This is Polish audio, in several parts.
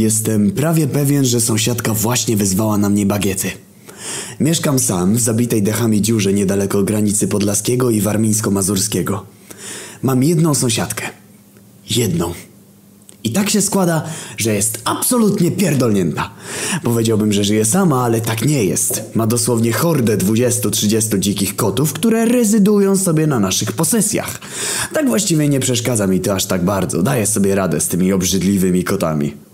Jestem prawie pewien, że sąsiadka właśnie wezwała na mnie bagiety. Mieszkam sam w zabitej dechami dziurze niedaleko granicy podlaskiego i warmińsko-mazurskiego. Mam jedną sąsiadkę. Jedną. I tak się składa, że jest absolutnie pierdolnięta. Powiedziałbym, że żyje sama, ale tak nie jest. Ma dosłownie hordę 20-30 dzikich kotów, które rezydują sobie na naszych posesjach. Tak właściwie nie przeszkadza mi to aż tak bardzo. Daję sobie radę z tymi obrzydliwymi kotami.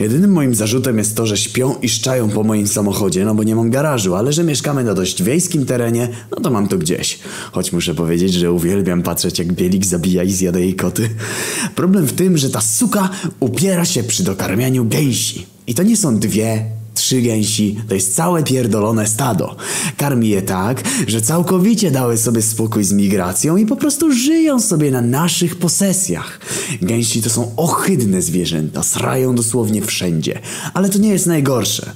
Jedynym moim zarzutem jest to, że śpią i szczają po moim samochodzie, no bo nie mam garażu, ale że mieszkamy na dość wiejskim terenie, no to mam to gdzieś. Choć muszę powiedzieć, że uwielbiam patrzeć jak Bielik zabija i zjada jej koty. Problem w tym, że ta suka upiera się przy dokarmianiu gęsi. I to nie są dwie, trzy gęsi, to jest całe pierdolone stado. Karmi je tak, że całkowicie dały sobie spokój z migracją i po prostu żyją sobie na naszych posesjach. Gęsi to są ohydne zwierzęta, srają dosłownie wszędzie. Ale to nie jest najgorsze.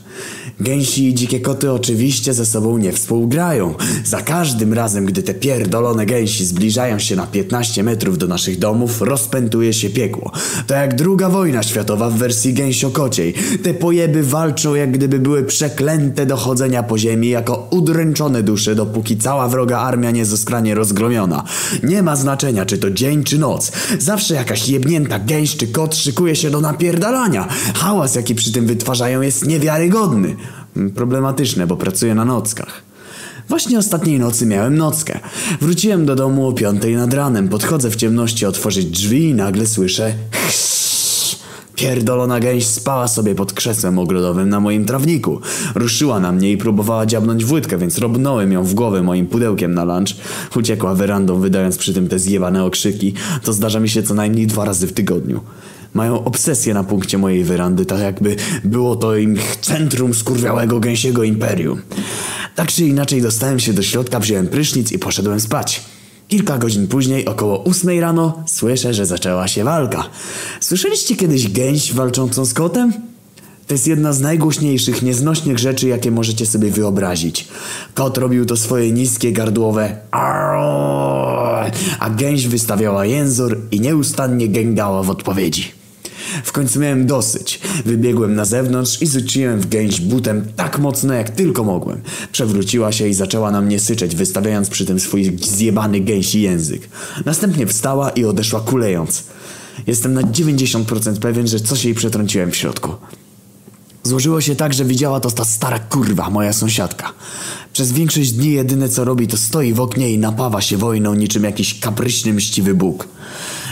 Gęsi i dzikie koty oczywiście ze sobą nie współgrają. Za każdym razem, gdy te pierdolone gęsi zbliżają się na 15 metrów do naszych domów, rozpętuje się piekło. To jak druga wojna światowa w wersji gęsiokociej. Te pojeby walczą jak gdyby były przeklęte do chodzenia po ziemi jako udręczone dusze, dopóki cała wroga armia nie zostanie rozgromiona. Nie ma znaczenia, czy to dzień, czy noc. Zawsze jakaś jebnięta gęś czy kot szykuje się do napierdalania. Hałas, jaki przy tym wytwarzają, jest niewiarygodny. Problematyczne, bo pracuję na nockach. Właśnie ostatniej nocy miałem nockę. Wróciłem do domu o piątej nad ranem. Podchodzę w ciemności otworzyć drzwi i nagle słyszę... Pierdolona gęś spała sobie pod krzesłem ogrodowym na moim trawniku. Ruszyła na mnie i próbowała dziabnąć w łydkę, więc robnąłem ją w głowę moim pudełkiem na lunch. Uciekła werandą, wydając przy tym te zjebane okrzyki. To zdarza mi się co najmniej dwa razy w tygodniu. Mają obsesję na punkcie mojej werandy, tak jakby było to ich centrum skurwiałego gęsiego imperium. Tak czy inaczej dostałem się do środka, wziąłem prysznic i poszedłem spać. Kilka godzin później, około ósmej rano, słyszę, że zaczęła się walka. Słyszeliście kiedyś gęś walczącą z kotem? To jest jedna z najgłośniejszych, nieznośnych rzeczy, jakie możecie sobie wyobrazić. Kot robił to swoje niskie, gardłowe a gęś wystawiała jęzor i nieustannie gęgała w odpowiedzi. W końcu miałem dosyć. Wybiegłem na zewnątrz i rzuciłem w gęś butem tak mocno jak tylko mogłem. Przewróciła się i zaczęła na mnie syczeć, wystawiając przy tym swój zjebany gęsi język. Następnie wstała i odeszła kulejąc. Jestem na 90% pewien, że coś jej przetrąciłem w środku. Złożyło się tak, że widziała to ta stara kurwa, moja sąsiadka. Przez większość dni jedyne co robi to stoi w oknie i napawa się wojną niczym jakiś kapryśny mściwy Bóg.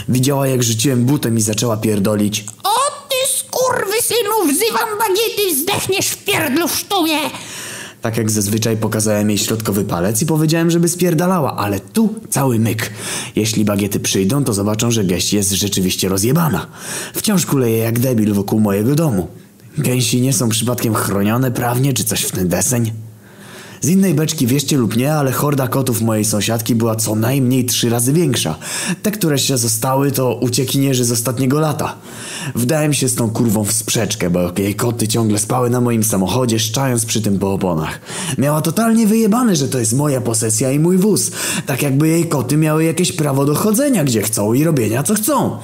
Widziała jak rzuciłem butem i zaczęła pierdolić. O ty skurwysynu, wzywam bagiety, zdechniesz w pierdlu w sztumie! Tak jak zazwyczaj pokazałem jej środkowy palec i powiedziałem, żeby spierdalała, ale tu cały myk. Jeśli bagiety przyjdą, to zobaczą, że gęś jest rzeczywiście rozjebana. Wciąż kuleje jak debil wokół mojego domu. Gęsi nie są przypadkiem chronione prawnie, czy coś w ten deseń? Z innej beczki wierzcie lub nie, ale horda kotów mojej sąsiadki była co najmniej trzy razy większa. Te, które się zostały, to uciekinierzy z ostatniego lata. Wdałem się z tą kurwą w sprzeczkę, bo jej koty ciągle spały na moim samochodzie, szczając przy tym po oponach. Miała totalnie wyjebane, że to jest moja posesja i mój wóz. Tak jakby jej koty miały jakieś prawo do chodzenia gdzie chcą i robienia co chcą.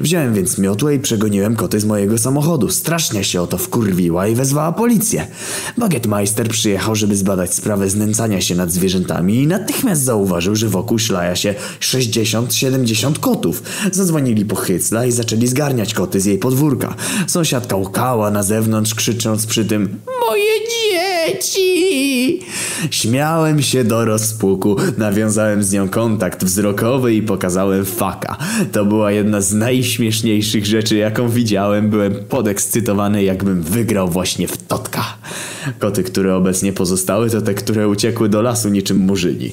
Wziąłem więc miotłę i przegoniłem koty z mojego samochodu. Strasznie się o to wkurwiła i wezwała policję. Bagetmeister przyjechał, żeby zbadać sprawę znęcania się nad zwierzętami i natychmiast zauważył, że wokół szlaja się 60-70 kotów. Zadzwonili po hycla i zaczęli zgarniać koty z jej podwórka. Sąsiadka łkała na zewnątrz, krzycząc przy tym Moje dzieci! Śmiałem się do rozpuku, nawiązałem z nią kontakt wzrokowy i pokazałem faka. To była jedna z najśmieszniejszych rzeczy, jaką widziałem. Byłem podekscytowany, jakbym wygrał właśnie w totka. Koty, które obecnie pozostały, to te, które uciekły do lasu niczym murzyni.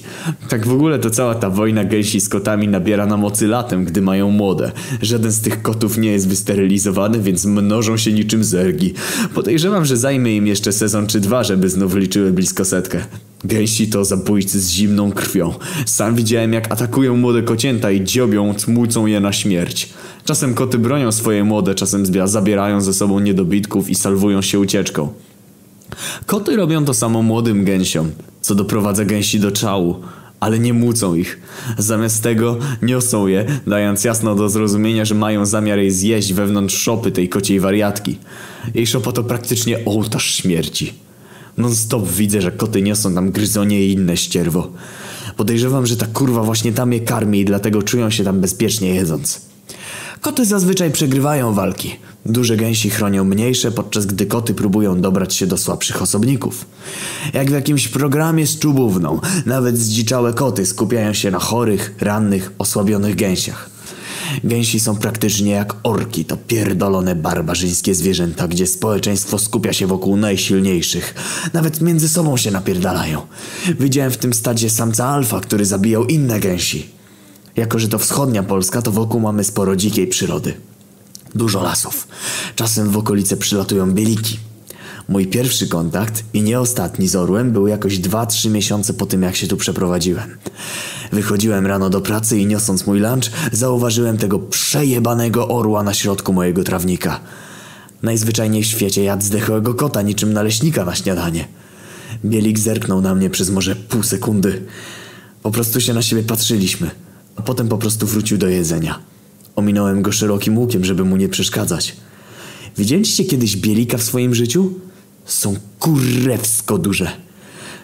Tak w ogóle to cała ta wojna gęsi z kotami nabiera na mocy latem, gdy mają młode. Żaden z tych kotów nie jest wysterylizowany, więc mnożą się niczym zergi. Podejrzewam, że zajmie im jeszcze sezon czy dwa, żeby znów liczyły blisko setkę. Gęsi to zabójcy z zimną krwią. Sam widziałem jak atakują młode kocięta i dziobią, tmucą je na śmierć. Czasem koty bronią swoje młode, czasem zabierają ze sobą niedobitków i salwują się ucieczką. Koty robią to samo młodym gęsiom, co doprowadza gęsi do czału. ale nie mucą ich. Zamiast tego niosą je, dając jasno do zrozumienia, że mają zamiar jej zjeść wewnątrz szopy tej kociej wariatki. Jej szopa to praktycznie ołtarz śmierci. Non stop widzę, że koty niosą tam gryzonie i inne ścierwo. Podejrzewam, że ta kurwa właśnie tam je karmi i dlatego czują się tam bezpiecznie jedząc. Koty zazwyczaj przegrywają walki. Duże gęsi chronią mniejsze, podczas gdy koty próbują dobrać się do słabszych osobników. Jak w jakimś programie z czubówną, nawet zdziczałe koty skupiają się na chorych, rannych, osłabionych gęsiach. Gęsi są praktycznie jak orki, to pierdolone barbarzyńskie zwierzęta, gdzie społeczeństwo skupia się wokół najsilniejszych. Nawet między sobą się napierdalają. Widziałem w tym stadzie samca alfa, który zabijał inne gęsi. Jako, że to wschodnia Polska, to wokół mamy sporo dzikiej przyrody. Dużo lasów. Czasem w okolice przylatują bieliki. Mój pierwszy kontakt i nie ostatni z orłem był jakoś 2-3 miesiące po tym, jak się tu przeprowadziłem. Wychodziłem rano do pracy i niosąc mój lunch, zauważyłem tego przejebanego orła na środku mojego trawnika. Najzwyczajniej w świecie jadł zdechłego kota niczym naleśnika na śniadanie. Bielik zerknął na mnie przez może pół sekundy. Po prostu się na siebie patrzyliśmy, a potem po prostu wrócił do jedzenia. Ominąłem go szerokim łukiem, żeby mu nie przeszkadzać. Widzieliście kiedyś bielika w swoim życiu? Są kurewsko duże.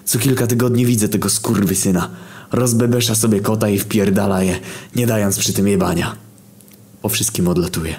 Co kilka tygodni widzę tego skurwysyna. Rozbebesza sobie kota i wpierdala je, nie dając przy tym jebania. Po wszystkim odlatuje.